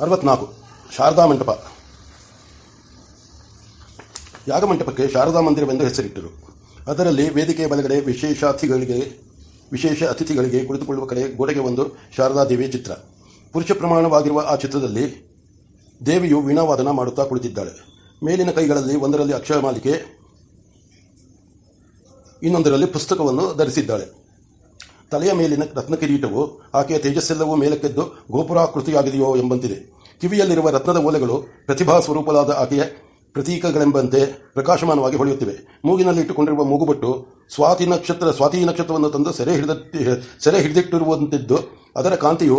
ಅರವತ್ನಾಲ್ಕು. ಶಾರದಾ ಮಂಟಪ. ಯಾಗಮಂಟಪಕ್ಕೆ ಶಾರದಾ ಮಂದಿರವೆಂದು ಹೆಸರಿಟ್ಟರು. ಅದರಲ್ಲಿ ವೇದಿಕೆಯ ಬಲಗಡೆ ವಿಶೇಷಾತಿಥಿಗಳಿಗೆ ವಿಶೇಷ ಅತಿಥಿಗಳಿಗೆ ಕುಳಿತುಕೊಳ್ಳುವ ಕಡೆ ಗೋಡೆಗೆ ಒಂದು ಶಾರದಾ ದೇವಿಯ ಚಿತ್ರ. ಪುರುಷ ಪ್ರಮಾಣವಾಗಿರುವ ಆ ಚಿತ್ರದಲ್ಲಿ ದೇವಿಯು ವೀಣಾವಾದನ ಮಾಡುತ್ತಾ ಕುಳಿತಿದ್ದಾಳೆ. ಮೇಲಿನ ಕೈಗಳಲ್ಲಿ ಒಂದರಲ್ಲಿ ಅಕ್ಷರಮಾಲಿಕೆ ಇನ್ನೊಂದರಲ್ಲಿ ಪುಸ್ತಕವನ್ನು ಧರಿಸಿದ್ದಾಳೆ. ತಲೆಯ ಮೇಲಿನ ರತ್ನ ಕಿರೀಟವು ಆಕೆಯ ತೇಜಸ್ಸೆಲ್ಲವೂ ಮೇಲಕ್ಕೆದ್ದು ಗೋಪುರಾಕೃತಿಯಾಗಿದೆಯೋ ಎಂಬಂತಿದೆ. ಕಿವಿಯಲ್ಲಿರುವ ರತ್ನದ ಓಲೆಗಳು ಪ್ರತಿಭಾ ಸ್ವರೂಪವಾದ ಆಕೆಯ ಪ್ರತೀಕಗಳೆಂಬಂತೆ ಪ್ರಕಾಶಮಾನವಾಗಿ ಹೊಳೆಯುತ್ತಿವೆ. ಮೂಗಿನಲ್ಲಿ ಇಟ್ಟುಕೊಂಡಿರುವ ಮೂಗುಬಟ್ಟು ಸ್ವಾತಿ ನಕ್ಷತ್ರ, ಸ್ವಾತಿ ನಕ್ಷತ್ರವನ್ನು ತಂದು ಸೆರೆ ಹಿಡಿದ ಸೆರೆ ಹಿಡಿದಿಟ್ಟಿರುವಂತಿದ್ದು ಅದರ ಕಾಂತಿಯು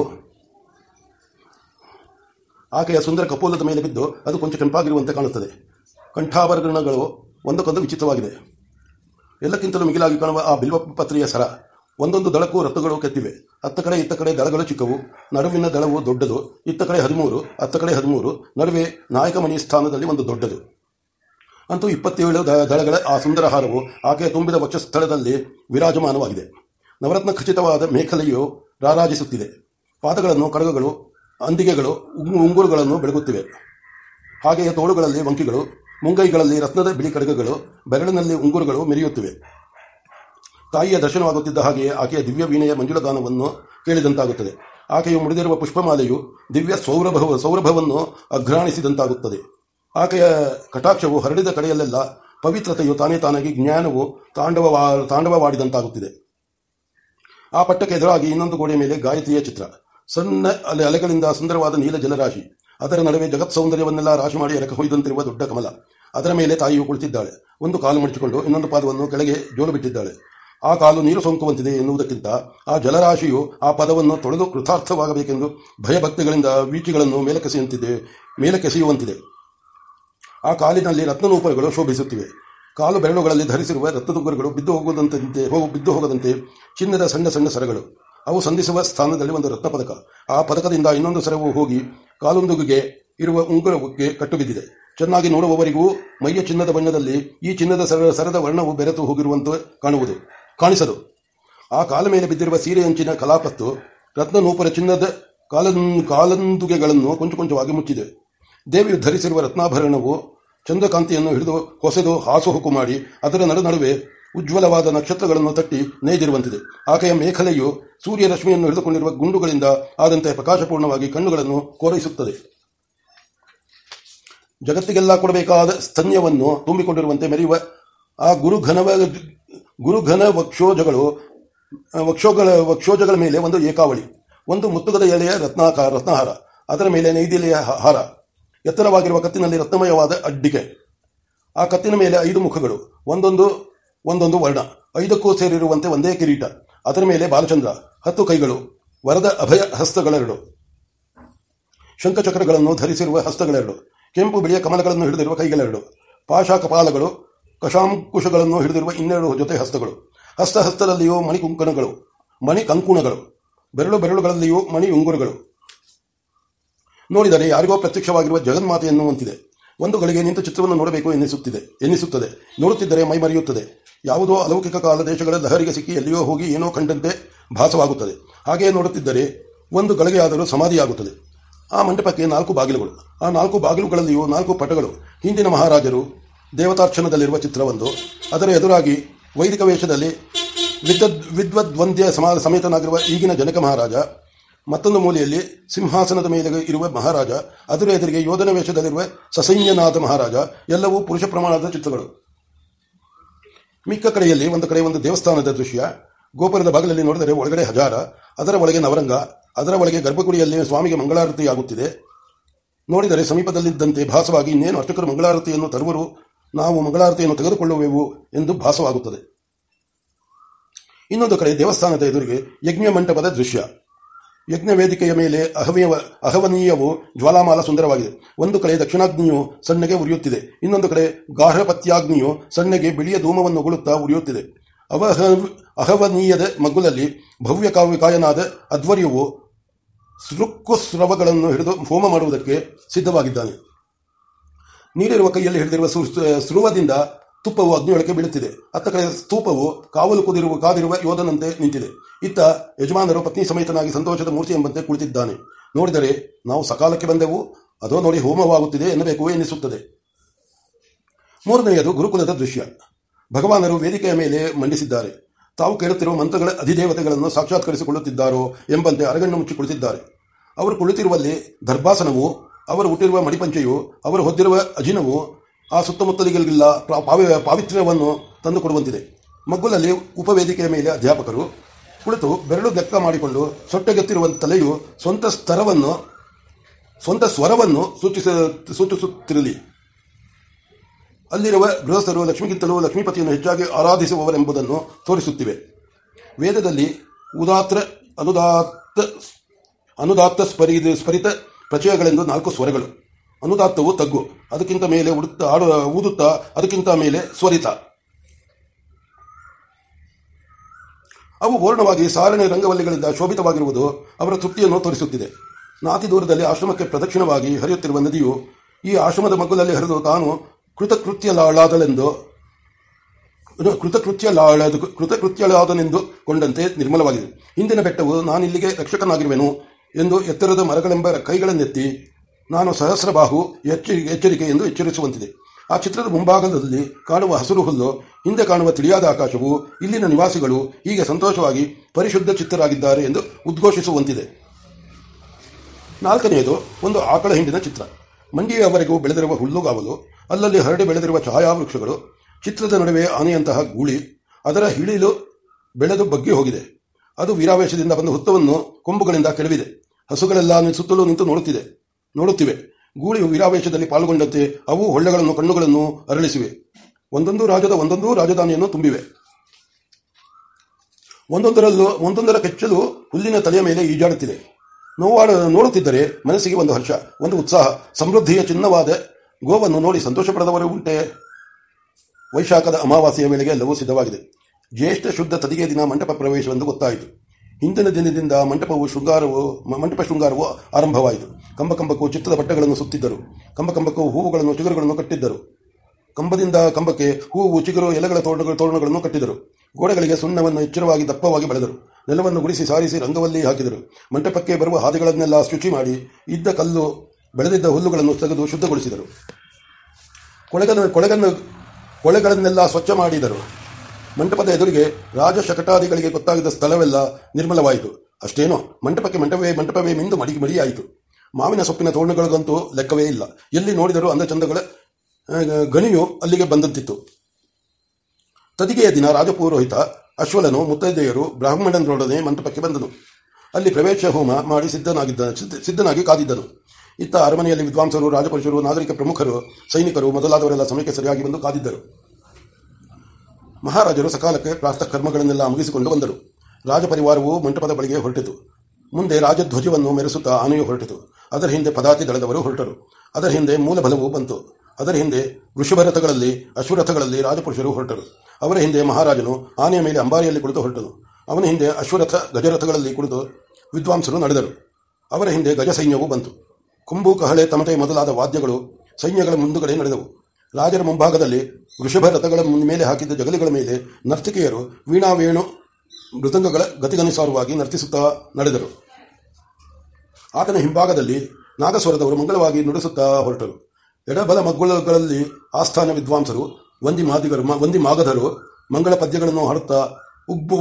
ಆಕೆಯ ಸುಂದರ ಕಪೋಲದ ಮೇಲೆ ಬಿದ್ದು ಅದು ಕೊಂಚ ಕೆಂಪಾಗಿರುವಂತೆ ಕಾಣುತ್ತದೆ. ಕಂಠಾಭರಣಗಳು ಒಂದಕ್ಕೊಂದು ವಿಚಿತ್ರವಾಗಿದೆ. ಎಲ್ಲಕ್ಕಿಂತಲೂ ಮಿಗಿಲಾಗಿ ಕಾಣುವ ಆ ಬಿಲ್ವ ಪತ್ರೆಯ ಸರ ಒಂದೊಂದು ದಳಕ್ಕೂ ರಥಗಳು ಕೆತ್ತಿವೆ. ಹತ್ತ ಕಡೆ ಇತ್ತ ಕಡೆ ದಳಗಳು ಚಿಕ್ಕವು. ನಡುವಿನ ದಳವು ದೊಡ್ಡದು. ಇತ್ತ ಕಡೆ ಹದಿಮೂರು ಹತ್ತ ಕಡೆ ಹದಿಮೂರು. ನಡುವೆ ನಾಯಕಮಣಿ ಸ್ಥಾನದಲ್ಲಿ ಒಂದು ದೊಡ್ಡದು. ಅಂತೂ ಇಪ್ಪತ್ತೇಳು ದಳಗಳ ಆ ಸುಂದರ ಹಾರವು ಆಕೆಯ ತುಂಬಿದ ವಕ್ಷಸ್ಥಳದಲ್ಲಿ ವಿರಾಜಮಾನವಾಗಿದೆ. ನವರತ್ನ ಖಚಿತವಾದ ಮೇಖಲೆಯು ರಾರಾಜಿಸುತ್ತಿದೆ. ಪಾದಗಳನ್ನು ಕಡಗಗಳು ಅಂದಿಗೆಗಳು, ಉಂಗು- ಉಂಗುರುಗಳನ್ನು ಬೆಳಗುತ್ತಿವೆ. ಹಾಗೆಯೇ ತೋಳುಗಳಲ್ಲಿ ವಂಕಿಗಳು, ಮುಂಗೈಗಳಲ್ಲಿ ರತ್ನದ ಬಿಳಿ ಕಡಗಗಳು, ಬೆರಳಿನಲ್ಲಿ ಉಂಗುರುಗಳು ಮೆರೆಯುತ್ತಿವೆ. ತಾಯಿಯ ದರ್ಶನವಾಗುತ್ತಿದ್ದ ಹಾಗೆಯೇ ಆಕೆಯ ದಿವ್ಯ ವೀಣೆಯ ಮಂಜುಳಗಾನವನ್ನು ಕೇಳಿದಂತಾಗುತ್ತದೆ. ಆಕೆಯು ಮುಡಿದಿರುವ ಪುಷ್ಪಮಾಲೆಯು ದಿವ್ಯ ಸೌರಭ, ಸೌರಭವನ್ನು ಅಘ್ರಾಣಿಸಿದಂತಾಗುತ್ತದೆ. ಆಕೆಯ ಕಟಾಕ್ಷವು ಹರಡಿದ ಕಡೆಯಲ್ಲೆಲ್ಲ ಪವಿತ್ರತೆಯು ತಾನೇ ತಾನಾಗಿ ಜ್ಞಾನವು ತಾಂಡವ ತಾಂಡವವಾಡಿದಂತಾಗುತ್ತಿದೆ. ಆ ಪಟ್ಟಕ್ಕೆ ಎದುರಾಗಿ ಇನ್ನೊಂದು ಗೋಡೆಯ ಮೇಲೆ ಗಾಯತ್ರಿಯ ಚಿತ್ರ. ಸಣ್ಣ ಅಲೆ, ಅಲೆಗಳಿಂದ ಸುಂದರವಾದ ನೀಲ ಜಲರಾಶಿ. ಅದರ ನಡುವೆ ಜಗತ್ ಸೌಂದರ್ಯವನ್ನೆಲ್ಲ ರಾಶಿ ಮಾಡಿ ಎರಕ ಹೊಯ್ದಂತಿರುವ ದೊಡ್ಡ ಕಮಲ. ಅದರ ಮೇಲೆ ತಾಯಿಯು ಕುಳಿತಿದ್ದಾಳೆ. ಒಂದು ಕಾಲು ಮಡಚಿಕೊಂಡು ಇನ್ನೊಂದು ಪಾದವನ್ನು ಕೆಳಗೆ ಜೋಲು ಬಿಟ್ಟಿದ್ದಾಳೆ. ಆ ಕಾಲು ನೀರು ಸೋಂಕುವಂತಿದೆ ಎನ್ನುವುದಕ್ಕಿಂತ ಆ ಜಲರಾಶಿಯು ಆ ಪದವನ್ನು ತೊಳೆದು ಕೃತಾರ್ಥವಾಗಬೇಕೆಂದು ಭಯಭಕ್ತಿಗಳಿಂದ ವೀಚಿಗಳನ್ನು ಮೇಲಕ್ಕೆಸೆಯುವಂತಿದೆ ಮೇಲಕ್ಕೆಸೆಯುವಂತಿದೆ. ಆ ಕಾಲಿನಲ್ಲಿ ರತ್ನರೂಪಗಳು ಶೋಭಿಸುತ್ತಿವೆ. ಕಾಲು ಬೆರಳುಗಳಲ್ಲಿ ಧರಿಸಿರುವ ರತ್ನದುಗ್ಗರುಗಳು ಬಿದ್ದು ಹೋಗುವುದಂತೆ ಹೋಗು ಬಿದ್ದು ಹೋಗದಂತೆ ಚಿನ್ನದ ಸಣ್ಣ ಸಣ್ಣ ಸರಗಳು. ಅವು ಸಂಧಿಸುವ ಸ್ಥಾನದಲ್ಲಿ ಒಂದು ರತ್ನ ಪದಕ. ಆ ಪದಕದಿಂದ ಇನ್ನೊಂದು ಸರವು ಹೋಗಿ ಕಾಲೊಂದುಗೆ ಇರುವ ಉಂಗುರಕ್ಕೆ ಕಟ್ಟು ಬಿದ್ದಿದೆ ಚೆನ್ನಾಗಿ ನೋಡುವವರಿಗೂ ಮೈಯ ಚಿನ್ನದ ಬಣ್ಣದಲ್ಲಿ ಈ ಚಿನ್ನದ ಸರ, ಸರದ ವರ್ಣವು ಬೆರೆತು ಹೋಗಿರುವಂತೆ ಕಾಣುವುದು. ಕಾಣಿಸದು. ಆ ಕಾಲ ಮೇಲೆ ಬಿದ್ದಿರುವ ಸೀರೆ ಅಂಚಿನ ಕಲಾಪತ್ತು ರತ್ನನೂಪರ ಚಿನ್ನದ ಕಾಲನ್ ಕಾಲಂದುಗೆಗಳನ್ನು ಕೊಂಚ ಕೊಂಚವಾಗಿ ಮುಚ್ಚಿದೆ. ದೇವಿಯು ಧರಿಸಿರುವ ರತ್ನಾಭರಣವು ಚಂದ್ರಕಾಂತಿಯನ್ನು ಹಿಡಿದು ಹೊಸೆದು ಹಾಸುಹೊಕ್ಕು ಮಾಡಿ ಅದರ ನಡು ನಡುವೆ ಉಜ್ವಲವಾದ ನಕ್ಷತ್ರಗಳನ್ನು ತಟ್ಟಿ ನೇಯ್ದಿರುವಂತಿದೆ. ಆಕೆಯ ಮೇಖಲೆಯು ಸೂರ್ಯ ರಶ್ಮಿಯನ್ನು ಹಿಡಿದುಕೊಂಡಿರುವ ಗುಂಡುಗಳಿಂದ ಆದಂತೆ ಪ್ರಕಾಶಪೂರ್ಣವಾಗಿ ಕಣ್ಣುಗಳನ್ನು ಕೋರೈಸುತ್ತದೆ. ಜಗತ್ತಿಗೆಲ್ಲ ಕೊಡಬೇಕಾದ ಸ್ತನ್ಯವನ್ನು ತುಂಬಿಕೊಂಡಿರುವಂತೆ ಮೆರೆಯುವ ಆ ಗುರುಘನವ ಗುರುಘನ ವಕ್ಷೋಜಗಳು ವಕ್ಷೋಗಳ, ವಕ್ಷೋಜಗಳ ಮೇಲೆ ಒಂದು ಏಕಾವಳಿ, ಒಂದು ಮುತ್ತುಗದ ಎಲೆಯ ರತ್ನಾಕಾರ ರತ್ನಹಾರ, ಅದರ ಮೇಲೆ ನೈದಿಲೆಯ ಹಾರ. ಎತ್ತರವಾಗಿರುವ ಕತ್ತಿನಲ್ಲಿ ರತ್ನಮಯವಾದ ಅಡ್ಡಿಕೆ. ಆ ಕತ್ತಿನ ಮೇಲೆ ಐದು ಮುಖಗಳು, ಒಂದೊಂದು ಒಂದೊಂದು ವರ್ಣ, ಐದಕ್ಕೂ ಸೇರಿರುವಂತೆ ಒಂದೇ ಕಿರೀಟ, ಅದರ ಮೇಲೆ ಬಾಲಚಂದ್ರ, ಹತ್ತು ಕೈಗಳು, ವರದ ಅಭಯ ಹಸ್ತಗಳೆರಡು. ಶಂಖಚಕ್ರಗಳನ್ನು ಧರಿಸಿರುವ ಹಸ್ತಗಳೆರಡು, ಕೆಂಪು ಬಿಳಿಯ ಕಮಲಗಳನ್ನು ಹಿಡಿದಿರುವ ಕೈಗಳೆರಡು ಪಾಶಾ ಕಪಾಲಗಳು ಕಶಾಂಕುಶಗಳನ್ನು ಹಿಡಿದಿರುವ ಇನ್ನೆರಡು ಜೊತೆ ಹಸ್ತಗಳು. ಹಸ್ತ ಹಸ್ತದಲ್ಲಿಯೂ ಮಣಿಕುಂಕಣಗಳು ಮಣಿ ಕಂಕುಣಗಳು ಬೆರಳು ಬೆರಳುಗಳಲ್ಲಿಯೂ ಮಣಿ ಉಂಗುರಗಳು ನೋಡಿದರೆ ಯಾರಿಗೋ ಪ್ರತ್ಯಕ್ಷವಾಗಿರುವ ಜಗನ್ಮಾತೆ ಎನ್ನುವಂತಿದೆ. ಒಂದು ಗಳಿಗೆ ನಿಂತ ಚಿತ್ರವನ್ನು ನೋಡಬೇಕು ಎನ್ನಿಸುತ್ತಿದೆ, ಎನ್ನಿಸುತ್ತದೆ. ನೋಡುತ್ತಿದ್ದರೆ ಮೈ ಮರೆಯುತ್ತದೆ. ಯಾವುದೋ ಅಲೌಕಿಕ ಕಾಲ ದೇಶಗಳ ಲಹರಿಗೆ ಸಿಕ್ಕಿ ಎಲ್ಲಿಯೋ ಹೋಗಿ ಏನೋ ಕಂಡಂತೆ ಭಾಸವಾಗುತ್ತದೆ. ಹಾಗೆಯೇ ನೋಡುತ್ತಿದ್ದರೆ ಒಂದು ಗಳಿಗೆಯಾದರೂ ಸಮಾಧಿಯಾಗುತ್ತದೆ. ಆ ಮಂಟಪಕ್ಕೆ ನಾಲ್ಕು ಬಾಗಿಲುಗಳು. ಆ ನಾಲ್ಕು ಬಾಗಿಲುಗಳಲ್ಲಿಯೂ ನಾಲ್ಕು ಪಟಗಳು. ಹಿಂದಿನ ಮಹಾರಾಜರು ದೇವತಾರ್ಚನದಲ್ಲಿರುವ ಚಿತ್ರವೊಂದು. ಅದರ ಎದುರಾಗಿ ವೈದಿಕ ವೇಷದಲ್ಲಿ ವಿದ್ವದ್, ವಿದ್ವದ್ವಂದ್ಯ ಸಮ, ಸಮೇತನಾಗಿರುವ ಈಗಿನ ಜನಕ ಮಹಾರಾಜ, ಮತ್ತೊಂದು ಮೂಲೆಯಲ್ಲಿ ಸಿಂಹಾಸನದ ಮೇಲೆ ಇರುವ ಮಹಾರಾಜ, ಅದರ ಎದುರಿಗೆ ಯೋಧನ ವೇಷದಲ್ಲಿರುವ ಸಸೈನ್ಯನಾಥ ಮಹಾರಾಜ, ಎಲ್ಲವೂ ಪುರುಷ ಪ್ರಮಾಣದ ಚಿತ್ರಗಳು. ಮಿಕ್ಕ ಕಡೆಯಲ್ಲಿ ಒಂದು ಕಡೆ ಒಂದು ದೇವಸ್ಥಾನದ ದೃಶ್ಯ. ಗೋಪುರದ ಬಾಗಿಲಲ್ಲಿ ನೋಡಿದರೆ ಒಳಗಡೆ ಹಜಾರ, ಅದರ ಒಳಗೆ ನವರಂಗ, ಅದರ ಒಳಗೆ ಗರ್ಭಗುಡಿಯಲ್ಲಿ ಸ್ವಾಮಿಗೆ ಮಂಗಳಾರತಿಯಾಗುತ್ತಿದೆ ನೋಡಿದರೆ ಸಮೀಪದಲ್ಲಿದ್ದಂತೆ ಭಾಸವಾಗಿ ಇನ್ನೇನು ಅಷ್ಟಕರು ಮಂಗಳಾರತಿಯನ್ನು ತರುವರು ನಾವು ಮಂಗಳಾರತಿಯನ್ನು ತೆಗೆದುಕೊಳ್ಳುವೆವು ಎಂದು ಭಾಸವಾಗುತ್ತದೆ. ಇನ್ನೊಂದು ಕಡೆ ದೇವಸ್ಥಾನದ ಎದುರಿಗೆ ಯಜ್ಞ ಮಂಟಪದ ದೃಶ್ಯ. ಯಜ್ಞ ವೇದಿಕೆಯ ಮೇಲೆ ಅಹವೀಯ ಅಹವನೀಯವು ಜ್ವಾಲಾಮಾಲ ಸುಂದರವಾಗಿದೆ. ಒಂದು ಕಡೆ ದಕ್ಷಿಣಾಗ್ನಿಯು ಸಣ್ಣಗೆ ಉರಿಯುತ್ತಿದೆ. ಇನ್ನೊಂದು ಕಡೆ ಗಾರ್ಹಪತ್ಯಾಗ್ನಿಯು ಸಣ್ಣಗೆ ಬಿಳಿಯ ಧೂಮವನ್ನು ಉಗುಳುತ್ತಾ ಉರಿಯುತ್ತಿದೆ. ಅವಹ, ಅಹವನೀಯದ ಮಗುಲಲ್ಲಿ ಭವ್ಯ ಕಾವ್ಯಕಾಯನಾದ ಅಧ್ವರ್ಯವು ಸೃಕ್ಕು ಸ್ರವಗಳನ್ನು ಹಿಡಿದು ಹೋಮ ಮಾಡುವುದಕ್ಕೆ ಸಿದ್ಧವಾಗಿದ್ದಾನೆ. ನೀರಿರುವ ಕೈಯಲ್ಲಿ ಹಿಡಿದಿರುವ ಸ್ರುವದಿಂದ ತುಪ್ಪವು ಅಗ್ನಿಯೊಳಗೆ ಬೀಳುತ್ತಿದೆ. ಅತ್ತ ಕಡೆ ಸ್ತೂಪವು ಕಾವಲು ಕುದಿರುವ ಕಾದಿರುವ ಯೋಧನಂತೆ ನಿಂತಿದೆ. ಇತ್ತ ಯಜಮಾನರು ಪತ್ನಿ ಸಮೇತನಾಗಿ ಸಂತೋಷದ ಮೂರ್ತಿ ಎಂಬಂತೆ ಕುಳಿತಿದ್ದಾನೆ. ನೋಡಿದರೆ ನಾವು ಸಕಾಲಕ್ಕೆ ಬಂದೆವು, ಅದೋ ನೋಡಿ ಹೋಮವಾಗುತ್ತಿದೆ ಎನ್ನಬೇಕು ಎನ್ನಿಸುತ್ತದೆ. ಮೂರನೆಯದು ಗುರುಕುಲದ ದೃಶ್ಯ. ಭಗವಾನರು ವೇದಿಕೆಯ ಮೇಲೆ ಮಂಡಿಸಿದ್ದಾರೆ. ತಾವು ಕೇಳುತ್ತಿರುವ ಮಂತ್ರಗಳ ಅಧಿದೇವತೆಗಳನ್ನು ಸಾಕ್ಷಾತ್ಕರಿಸಿಕೊಳ್ಳುತ್ತಿದ್ದಾರೋ ಎಂಬಂತೆ ಅರಗಣ್ಣು ಮುಚ್ಚಿ ಕುಳಿತಿದ್ದಾರೆ. ಅವರು ಕುಳಿತಿರುವಲ್ಲಿ ದರ್ಭಾಸನವು ಅವರು ಹುಟ್ಟಿರುವ ಮಡಿಪಂಚೆಯು, ಅವರು ಹೊದ್ದಿರುವ ಅಜಿನವು ಆ ಸುತ್ತಮುತ್ತಲಿಗೆಲ್ಲ ಪಾವಿತ್ರ್ಯವನ್ನು ತಂದುಕೊಡುವಂತಿದೆ. ಮಗ್ಗುಲಲ್ಲಿ ಉಪವೇದಿಕೆಯ ಮೇಲೆ ಅಧ್ಯಾಪಕರು ಕುಳಿತು ಬೆರಳು ಲೆಕ್ಕ ಮಾಡಿಕೊಂಡು ಸೊಟ್ಟೆಗೆತ್ತಿರುವ ತಲೆಯು ಸ್ವಂತ ಸ್ತರವನ್ನು, ಸ್ವಂತ ಸ್ವರವನ್ನು ಸೂಚಿಸ ಸೂಚಿಸುತ್ತಿರಲಿ. ಅಲ್ಲಿರುವ ಗೃಹಸ್ಥರು ಲಕ್ಷ್ಮಿಗಿಂತಲೂ ಲಕ್ಷ್ಮೀಪತಿಯನ್ನು ಹೆಚ್ಚಾಗಿ ಆರಾಧಿಸುವವರೆಂಬುದನ್ನು ತೋರಿಸುತ್ತಿವೆ. ವೇದದಲ್ಲಿ ಉದಾತ್ರ ಅನುದಾತ್ತ ಅನುದಾತ್ತ ಸ್ಪರಿ ಸ್ಫರಿತ ಪ್ರಚಯಗಳೆಂದು ನಾಲ್ಕು ಸ್ವರಗಳು. ಅನುದಾತ್ತವು ತಗ್ಗು. ಅದಕ್ಕಿಂತ ಮೇಲೆ ಉಡುತ್ತಾ, ಆಡು, ಊದುತ್ತಾ, ಅದಕ್ಕಿಂತ ಮೇಲೆ ಸ್ವರಿತ. ಅವು ಪೂರ್ಣವಾಗಿ ಸಾರಣೆ ರಂಗವಲ್ಲಿಗಳಿಂದ ಶೋಭಿತವಾಗಿರುವುದು ಅವರ ತೃಪ್ತಿಯನ್ನು ತೋರಿಸುತ್ತಿದೆ. ನಾತಿ ದೂರದಲ್ಲಿ ಆಶ್ರಮಕ್ಕೆ ಪ್ರದಕ್ಷಿಣವಾಗಿ ಹರಿಯುತ್ತಿರುವ ನದಿಯು ಈ ಆಶ್ರಮದ ಮಗ್ಗುಲಲ್ಲಿ ಹರಿದು ತಾನು ಕೃತಕೃತ್ಯಲಾಳಾದಳೆಂದು ಕೃತಕೃತ್ಯಲಾಳದು ಕೃತಕೃತ್ಯಳಾದನೆಂದು ಕೊಂಡಂತೆ ನಿರ್ಮಲವಾಗಿದೆ. ಹಿಂದಿನ ಬೆಟ್ಟವು ನಾನಿಲ್ಲಿಗೆ ರಕ್ಷಕನಾಗಿರುವೆನು. ಎಂದು ಎತ್ತರದ ಮರಗಳೆಂಬ ಕೈಗಳನ್ನೆತ್ತಿ ನಾನು ಸಹಸ್ರಬಾಹು ಎಚ್ಚರಿ ಎಚ್ಚರಿಕೆ ಎಂದು ಎಚ್ಚರಿಸುವಂತಿದೆ. ಆ ಚಿತ್ರದ ಮುಂಭಾಗದಲ್ಲಿ ಕಾಣುವ ಹಸಿರು ಹುಲ್ಲು, ಹಿಂದೆ ಕಾಣುವ ತಿಳಿಯಾದ ಆಕಾಶವು, ಇಲ್ಲಿನ ನಿವಾಸಿಗಳು ಹೀಗೆ ಸಂತೋಷವಾಗಿ ಪರಿಶುದ್ಧ ಚಿತ್ತರಾಗಿದ್ದಾರೆ ಎಂದು ಉದ್ಘೋಷಿಸುವಂತಿದೆ. ನಾಲ್ಕನೆಯದು, ಒಂದು ಆಕಳ ಹಿಂಡಿನ ಚಿತ್ರ. ಮಂಡಿಯವರೆಗೂ ಬೆಳೆದಿರುವ ಹುಲ್ಲುಗಾವಲು ಅಲ್ಲಲ್ಲಿ ಹರಡಿ ಬೆಳೆದಿರುವ ಛಾಯಾವೃಕ್ಷಗಳು, ಚಿತ್ರದ ನಡುವೆ ಆನೆಯಂತಹ ಗೂಳಿ, ಅದರ ಹಿಡಿಲು ಬೆಳೆದು ಬಗ್ಗಿ ಹೋಗಿದೆ. ಅದು ವೀರಾವೇಶದಿಂದ ಬಂದ ಹುತ್ತವನ್ನು ಕೊಂಬುಗಳಿಂದ ಕೆಡವಿದೆ. ಹಸುಗಳೆಲ್ಲ ಸುತ್ತಲೂ ನಿಂತು ನೋಡುತ್ತಿದೆ. ನೋಡುತ್ತಿವೆ. ಗೂಳಿಯು ವೀರಾವೇಶದಲ್ಲಿ ಪಾಲ್ಗೊಂಡಂತೆ ಅವು ಹೊಳ್ಳೆಗಳನ್ನು ಕಣ್ಣುಗಳನ್ನು ಅರಳಿಸಿವೆ. ಒಂದೊಂದು ರಾಜ್ಯದ ಒಂದೊಂದು ರಾಜಧಾನಿಯನ್ನು ತುಂಬಿವೆ. ಒಂದೊಂದರಲ್ಲೂ, ಒಂದೊಂದರ ಕೆಚ್ಚಲು ಹುಲ್ಲಿನ ತಲೆಯ ಮೇಲೆ ಈಜಾಡುತ್ತಿದೆ. ನೋವಾಡ ನೋಡುತ್ತಿದ್ದರೆ ಮನಸ್ಸಿಗೆ ಒಂದು ಹರ್ಷ, ಒಂದು ಉತ್ಸಾಹ, ಸಮೃದ್ಧಿಯ ಚಿನ್ನವಾದ ಗೋವನ್ನು ನೋಡಿ ಸಂತೋಷ ಪಡೆದವರು ಉಂಟೆ. ವೈಶಾಖದ ಅಮಾವಾಸ್ಯೆಯ ವೇಳೆಗೆ ಎಲ್ಲವೂ ಸಿದ್ಧವಾಗಿದೆ. ಜ್ಯೇಷ್ಠ ಶುದ್ಧ ತದಿಗೆ ದಿನ ಮಂಟಪ ಪ್ರವೇಶವೆಂದು ಗೊತ್ತಾಯಿತು. ಹಿಂದಿನ ದಿನದಿಂದ ಮಂಟಪವು ಶೃಂಗಾರವು, ಮಂಟಪ ಶೃಂಗಾರವು ಆರಂಭವಾಯಿತು. ಕಂಬ ಕಂಬಕ್ಕೂ ಚಿತ್ರದ ಬಟ್ಟೆಗಳನ್ನು ಸುತ್ತಿದ್ದರು. ಕಂಬ ಕಂಬಕ್ಕೂ ಹೂವುಗಳನ್ನು, ಚಿಗುರುಗಳನ್ನು ಕಟ್ಟಿದ್ದರು. ಕಂಬದಿಂದ ಕಂಬಕ್ಕೆ ಹೂವು, ಚಿಗುರು, ಎಲೆಗಳ ತೋರಣಗಳು ತೋರಣಗಳನ್ನು ಕಟ್ಟಿದರು ಗೋಡೆಗಳಿಗೆ ಸುಣ್ಣವನ್ನು ಎಚ್ಚರವಾಗಿ ದಪ್ಪವಾಗಿ ಬೆಳೆದರು. ನೆಲವನ್ನು ಗುಡಿಸಿ ಸಾರಿಸಿ ರಂಗವಲ್ಲಿ ಹಾಕಿದರು. ಮಂಟಪಕ್ಕೆ ಬರುವ ಹಾದಿಗಳನ್ನೆಲ್ಲ ಶುಚಿ ಮಾಡಿ ಇದ್ದ ಕಲ್ಲು, ಬೆಳೆದಿದ್ದ ಹುಲ್ಲುಗಳನ್ನು ತೆಗೆದು ಶುದ್ಧಗೊಳಿಸಿದರು. ಕೊಳೆಗನ್ನು ಕೊಳೆಗನ್ನು, ಕೊಳೆಗಳನ್ನೆಲ್ಲ ಸ್ವಚ್ಛ ಮಾಡಿದರು. ಮಂಟಪದ ಎದುರಿಗೆ ರಾಜ ಶಕಟಾದಿಗಳಿಗೆ ಗೊತ್ತಾಗಿದ್ದ ಸ್ಥಳವೆಲ್ಲ ನಿರ್ಮಲವಾಯಿತು. ಅಷ್ಟೇನೋ, ಮಂಟಪಕ್ಕೆ ಮಂಟಪವೇ ಮಂಟಪವೇ ಮಿಂದು ಮಡಿ ಮಡಿಯಾಯಿತು. ಮಾವಿನ ಸೊಪ್ಪಿನ ತೋರಣಗಳಿಗಂತೂ ಲೆಕ್ಕವೇ ಇಲ್ಲ. ಎಲ್ಲಿ ನೋಡಿದರೂ ಅಂದಚಂದಗಳ ಗಣಿಯು ಅಲ್ಲಿಗೆ ಬಂದಂತಿತ್ತು. ತದಿಗೆಯ ದಿನ ರಾಜಪುರೋಹಿತ ಅಶ್ವಲನು ಮುತ್ತೈದೆಯರು ಬ್ರಾಹ್ಮಣನರೊಡನೆ ಮಂಟಪಕ್ಕೆ ಬಂದನು. ಅಲ್ಲಿ ಪ್ರವೇಶ ಹೋಮ ಮಾಡಿ ಸಿದ್ಧನಾಗಿದ್ದ ಸಿದ್ಧನಾಗಿ ಕಾದಿದ್ದನು. ಇತ್ತ ಅರಮನೆಯಲ್ಲಿ ವಿದ್ವಾಂಸರು, ರಾಜಪುರುಷರು, ನಾಗರಿಕ ಪ್ರಮುಖರು, ಸೈನಿಕರು ಮೊದಲಾದವರೆಲ್ಲ ಸಮಯಕ್ಕೆ ಸರಿಯಾಗಿ ಬಂದು ಕಾದಿದ್ದರು. ಮಹಾರಾಜರು ಸಕಾಲಕ್ಕೆ ಪ್ರಾಸ್ತ ಕರ್ಮಗಳನ್ನೆಲ್ಲ ಮುಗಿಸಿಕೊಂಡು ಬಂದರು. ರಾಜಪರಿವಾರವು ಮಂಟಪದ ಬಳಿಗೆ ಹೊರಟಿತು. ಮುಂದೆ ರಾಜಧ್ವಜವನ್ನು ಮೆರೆಸುತ್ತಾ ಆನೆಯು ಹೊರಟಿತು. ಅದರ ಹಿಂದೆ ಪದಾತಿ ದಳದವರು ಹೊರಟರು. ಅದರ ಹಿಂದೆ ಮೂಲಬಲವು ಬಂತು. ಅದರ ಹಿಂದೆ ವೃಷಭರಥಗಳಲ್ಲಿ ಅಶ್ವರಥಗಳಲ್ಲಿ ರಾಜಪುರುಷರು ಹೊರಟರು. ಅವರ ಹಿಂದೆ ಮಹಾರಾಜನು ಆನೆಯ ಮೇಲೆ ಅಂಬಾರಿಯಲ್ಲಿ ಕುಳಿತು ಹೊರಟನು. ಅವನ ಹಿಂದೆ ಅಶ್ವರಥ ಗಜರಥಗಳಲ್ಲಿ ಕುಳಿತು ವಿದ್ವಾಂಸರು ನಡೆದರು. ಅವರ ಹಿಂದೆ ಗಜ ಸೈನ್ಯವು ಬಂತು. ಕುಂಬು ಕಹಳೆ, ತಮಟೆ ಮೊದಲಾದ ವಾದ್ಯಗಳು ಸೈನ್ಯಗಳ ಮುಂದುಗಡೆ ನಡೆದವು. ರಾಜರ ಮುಂಭಾಗದಲ್ಲಿ ವೃಷಭ ರಥಗಳ ಮೇಲೆ ಹಾಕಿದ್ದ ಜಗಲಿಗಳ ಮೇಲೆ ನರ್ತಿಕೆಯರು ವೀಣಾವೇಣು ಮೃದಂಗಗಳ ಗತಿಗನುಸಾರವಾಗಿ ನರ್ತಿಸುತ್ತಾ ನಡೆದರು. ಆತನ ಹಿಂಭಾಗದಲ್ಲಿ ನಾಗಸ್ವರದವರು ಮಂಗಳವಾಗಿ ನುಡಿಸುತ್ತಾ ಹೊರಟರು. ಎಡಬಲ ಮಗ್ಗುಳಗಳಲ್ಲಿ ಆಸ್ಥಾನ ವಿದ್ವಾಂಸರು, ವಂದಿ ಮಾದಿಗರು ವಂದಿ ಮಾಗಧರು ಮಂಗಳ ಪದ್ಯಗಳನ್ನು ಹಾಡುತ್ತಾ ಉಬ್ಬು,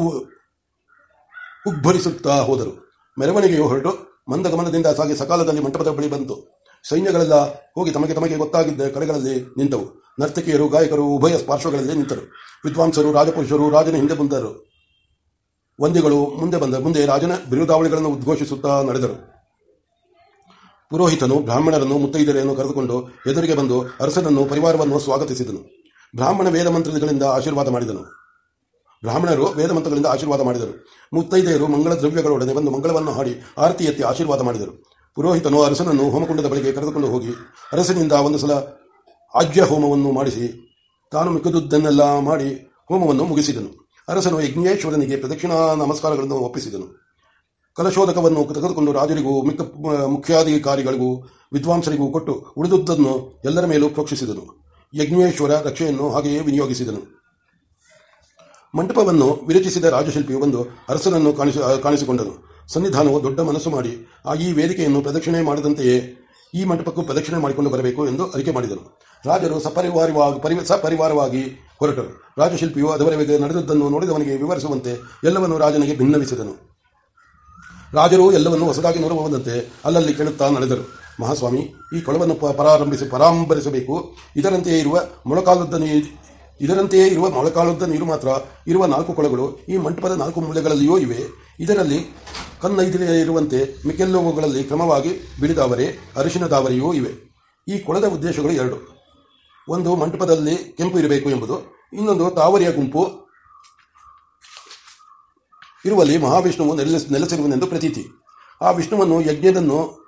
ಉಬ್ಬರಿಸುತ್ತಾ ಹೋದರು. ಮೆರವಣಿಗೆಯು ಹೊರಟು. ಮಂದಗಮನದಿಂದ ಸಾಗಿ ಸಕಾಲದಲ್ಲಿ ಮಂಟಪದ ಬಳಿ ಬಂತು. ಸೈನ್ಯಗಳೆಲ್ಲ ಹೋಗಿ ತಮಗೆ ತಮಗೆ ಗೊತ್ತಾಗಿದ್ದ ಕಡೆಗಳಲ್ಲಿ ನಿಂತವು. ನರ್ತಕಿಯರು, ಗಾಯಕರು, ಉಭಯ ಪಾರ್ಶ್ವಗಳಲ್ಲಿ ನಿಂತರು. ವಿದ್ವಾಂಸರು, ರಾಜಪುರುಷರು, ರಾಜನ ಹಿಂದೆ ಬಂದರು. ವಂದಿಗಳು ಮುಂದೆ ಬಂದ ಮುಂದೆ ರಾಜನ ಬಿರುದಾವಳಿಗಳನ್ನು ಉದ್ಘೋಷಿಸುತ್ತಾ ನಡೆದರು. ಪುರೋಹಿತನು ಬ್ರಾಹ್ಮಣರನ್ನು ಮುತ್ತೈದರೆಯನ್ನು ಕರೆದುಕೊಂಡು ಎದುರಿಗೆ ಬಂದು ಅರಸನನ್ನು, ಪರಿವಾರವನ್ನು ಸ್ವಾಗತಿಸಿದನು. ಬ್ರಾಹ್ಮಣ ವೇದ ಮಂತ್ರಗಳಿಂದ ಆಶೀರ್ವಾದ ಮಾಡಿದನು. ಬ್ರಾಹ್ಮಣರು ವೇದ ಮಂತ್ರಗಳಿಂದ ಆಶೀರ್ವಾದ ಮಾಡಿದರು. ಮುತ್ತೈದೆಯರು ಮಂಗಳ ದ್ರವ್ಯಗಳೊಡನೆ ಬಂದು ಮಂಗಳವನ್ನು ಹಾಡಿ ಆರತಿ ಎತ್ತಿ ಆಶೀರ್ವಾದ ಮಾಡಿದರು. ಪುರೋಹಿತನು ಅರಸನನ್ನು ಹೋಮಕುಂಡದ ಬಳಿಗೆ ಕರೆದುಕೊಂಡು ಹೋಗಿ, ಅರಸನಿಂದ ಒಂದು ಸಲ ಆಜ್ಯ ಹೋಮವನ್ನು ಮಾಡಿಸಿ, ತಾನು ಮಿಕ್ಕದುದ್ದನ್ನೆಲ್ಲ ಮಾಡಿ ಹೋಮವನ್ನು ಮುಗಿಸಿದನು. ಅರಸನು ಯಜ್ಞೇಶ್ವರನಿಗೆ ಪ್ರದಕ್ಷಿಣಾ ನಮಸ್ಕಾರಗಳನ್ನು ಒಪ್ಪಿಸಿದನು. ಕಲಶೋಧಕವನ್ನು ತೆಗೆದುಕೊಂಡು ರಾಜರಿಗೂ, ಮಿಕ್ಕ, ಮುಖ್ಯಾಧಿಕಾರಿಗಳಿಗೂ, ವಿದ್ವಾಂಸರಿಗೂ ಕೊಟ್ಟು ಉಳಿದುದ್ದನ್ನು ಎಲ್ಲರ ಮೇಲೂ ಪ್ರೋಕ್ಷಿಸಿದನು. ಯಜ್ಞೇಶ್ವರ ರಕ್ಷೆಯನ್ನು ಹಾಗೆಯೇ ವಿನಿಯೋಗಿಸಿದನು. ಮಂಟಪವನ್ನು ವಿರಚಿಸಿದ ರಾಜಶಿಲ್ಪಿಯು ಬಂದು ಅರಸನನ್ನು ಕಾಣಿಸಿ, ಕಾಣಿಸಿಕೊಂಡನು. ಸನ್ನಿಧಾನವು ದೊಡ್ಡ ಮನಸ್ಸು ಮಾಡಿ, ಆ ಈ ವೇದಿಕೆಯನ್ನು ಪ್ರದಕ್ಷಿಣೆ ಮಾಡಿದಂತೆಯೇ ಈ ಮಂಟಪಕ್ಕೂ ಪ್ರದಕ್ಷಿಣೆ ಮಾಡಿಕೊಂಡು ಬರಬೇಕು ಎಂದು ಅರಿಕೆ ಮಾಡಿದರು. ರಾಜರು ಸಪರಿವಾರವಾಗಿ ಪರಿ ಸಪರಿವಾರವಾಗಿ ಹೊರಟರು. ರಾಜಶಿಲ್ಪಿಯು ಅದವರೆಗೆ ನಡೆದದ್ದನ್ನು ನೋಡಿದವನಿಗೆ ವಿವರಿಸುವಂತೆ ಎಲ್ಲವನ್ನು ರಾಜನಿಗೆ ಭಿನ್ನವಿಸಿದನು ರಾಜರು ಎಲ್ಲವನ್ನು ಹೊಸದಾಗಿ ನೋಡಬಹುದಂತೆ ಅಲ್ಲಲ್ಲಿ ಕೇಳುತ್ತಾ ನಡೆದರು. ಮಹಾಸ್ವಾಮಿ, ಈ ಕೊಳವನ್ನು ಪರಾರಂಭಿಸಿ, ಪರಾಂಬರಿಸಬೇಕು. ಇದರಂತೆಯೇ ಇರುವ ಮೊಳಕಾಲದ ಇದರಂತೆಯೇ ಇರುವ ಮೊಳಕಾಲದ ನೀರು ಮಾತ್ರ ಇರುವ ನಾಲ್ಕು ಕೊಳಗಳು ಈ ಮಂಟಪದ ನಾಲ್ಕು ಮೂಲೆಗಳಲ್ಲಿಯೂ ಇವೆ. ಇದರಲ್ಲಿ ಕನ್ನೈದಿಲೆಯ ಇರುವಂತೆ ಮಿಕ್ಕೆಲ್ಲವುಗಳಲ್ಲಿ ಕ್ರಮವಾಗಿ ಬಿಳಿದಾವರೆ ಅರಿಶಿನದಾವರೆಯೂ ಇವೆ. ಈ ಕೊಳದ ಉದ್ದೇಶಗಳು ಎರಡು. ಒಂದು, ಮಂಟಪದಲ್ಲಿ ಕೆಂಪು ಇರಬೇಕು ಎಂಬುದು. ಇನ್ನೊಂದು, ತಾವರೆಯ ಗುಂಪು ಇರುವಲ್ಲಿ ಮಹಾವಿಷ್ಣುವು ನೆಲೆಸ್ ನೆಲೆಸಿರುವನೆಂದು ಪ್ರತೀತಿ. ಆ ವಿಷ್ಣುವನ್ನು ಯಜ್ಞದನ್ನು,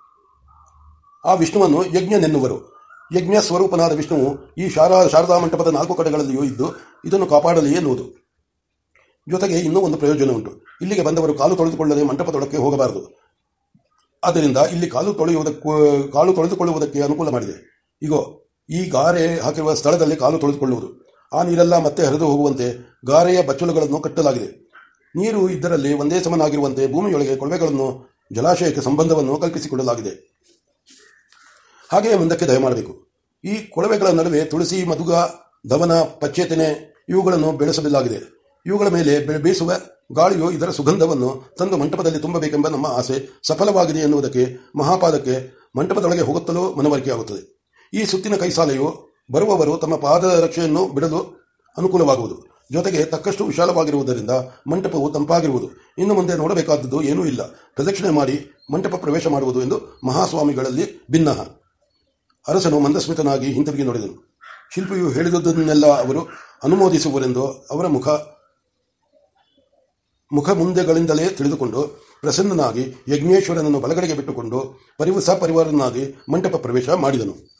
ಆ ವಿಷ್ಣುವನ್ನು ಯಜ್ಞನೆನ್ನುವರು. ಯಜ್ಞ ಸ್ವರೂಪನಾದ ವಿಷ್ಣುವು ಈ ಶಾರಾ, ಶಾರದಾ ಮಂಟಪದ ನಾಲ್ಕು ಕಡೆಗಳಲ್ಲಿಯೂ ಇದ್ದು ಇದನ್ನು ಕಾಪಾಡಲಿ ಎನ್ನುವುದು. ಜೊತೆಗೆ ಇನ್ನೂ ಒಂದು ಪ್ರಯೋಜನ ಉಂಟು. ಇಲ್ಲಿಗೆ ಬಂದವರು ಕಾಲು ತೊಳೆದುಕೊಳ್ಳದೆ ಮಂಟಪದೊಳಕ್ಕೆ ಹೋಗಬಾರದು. ಆದ್ದರಿಂದ ಇಲ್ಲಿ ಕಾಲು ತೊಳೆಯುವುದಕ್ಕೂ, ಕಾಲು ತೊಳೆದುಕೊಳ್ಳುವುದಕ್ಕೆ ಅನುಕೂಲ ಮಾಡಿದೆ. ಇಗೋ, ಈ ಗಾರೆ ಹಾಕಿರುವ ಸ್ಥಳದಲ್ಲಿ ಕಾಲು ತೊಳೆದುಕೊಳ್ಳುವುದು. ಆ ನೀರೆಲ್ಲ ಮತ್ತೆ ಹರಿದು ಹೋಗುವಂತೆ ಗಾರೆಯ ಬಚ್ಚಲುಗಳನ್ನು ಕಟ್ಟಲಾಗಿದೆ. ನೀರು ಇದರಲ್ಲಿ ಒಂದೇ ಸಮನಾಗಿರುವಂತೆ ಭೂಮಿಯೊಳಗೆ ಕೊಳವೆಗಳನ್ನು, ಜಲಾಶಯಕ್ಕೆ ಸಂಬಂಧವನ್ನು ಕಲ್ಪಿಸಿಕೊಡಲಾಗಿದೆ ಹಾಗೆಯೇ ಮುಂದಕ್ಕೆ ದಯಮಾಡಬೇಕು ಈ ಕೊಳವೆಗಳ ನಡುವೆ ತುಳಸಿ, ಮಧುಗ, ದವನ ಪಚ್ಚೇತನೆ ಇವುಗಳನ್ನು ಬೆಳೆಸಲಾಗಿದೆ ಇವುಗಳ ಮೇಲೆ ಬೀಸುವ ಗಾಳಿಯು ಇದರ ಸುಗಂಧವನ್ನು ತಂದು ಮಂಟಪದಲ್ಲಿ ತುಂಬಬೇಕೆಂಬ ನಮ್ಮ ಆಸೆ. ಸಫಲವಾಗಿದೆ ಎನ್ನುವುದಕ್ಕೆ ಮಹಾಪಾದಕ್ಕೆ ಮಂಟಪದೊಳಗೆ ಹೋಗುತ್ತಲೂ ಮನವರಿಕೆಯಾಗುತ್ತದೆ ಈ ಸುತ್ತಿನ ಕೈಸಾಲೆಯು ಬರುವವರು ತಮ್ಮ ಪಾದ ರಕ್ಷೆಯನ್ನು ಬಿಡಲು ಅನುಕೂಲವಾಗುವುದು. ಜೊತೆಗೆ ತಕ್ಕಷ್ಟು ವಿಶಾಲವಾಗಿರುವುದರಿಂದ ಮಂಟಪವು ತಂಪಾಗಿರುವುದು. ಇನ್ನು ಮುಂದೆ ನೋಡಬೇಕಾದದ್ದು ಏನೂ ಇಲ್ಲ. ಪ್ರದಕ್ಷಿಣೆ ಮಾಡಿ ಮಂಟಪ ಪ್ರವೇಶ ಮಾಡುವುದು ಎಂದು ಮಹಾಸ್ವಾಮಿಗಳಲ್ಲಿ ಭಿನ್ನ. ಅರಸನು ಮಂದಸ್ಮಿತನಾಗಿ ಹಿಂತಿರುಗಿ ನೋಡಿದನು. ಶಿಲ್ಪಿಯು ಹೇಳಿದುದನ್ನೆಲ್ಲ ಅವರು ಅನುಮೋದಿಸುವರೆಂದು ಅವರ ಮುಖ ಮುಖ ಮುಂದೆಗಳಿಂದಲೇ ತಿಳಿದುಕೊಂಡು ಪ್ರಸನ್ನನಾಗಿ ಯಜ್ಞೇಶ್ವರನನ್ನು ಬಲಗಡೆಗೆ ಬಿಟ್ಟುಕೊಂಡು ಪರಿವಸ ಪರಿವಾರನಾಗಿ ಮಂಟಪ ಪ್ರವೇಶ ಮಾಡಿದನು.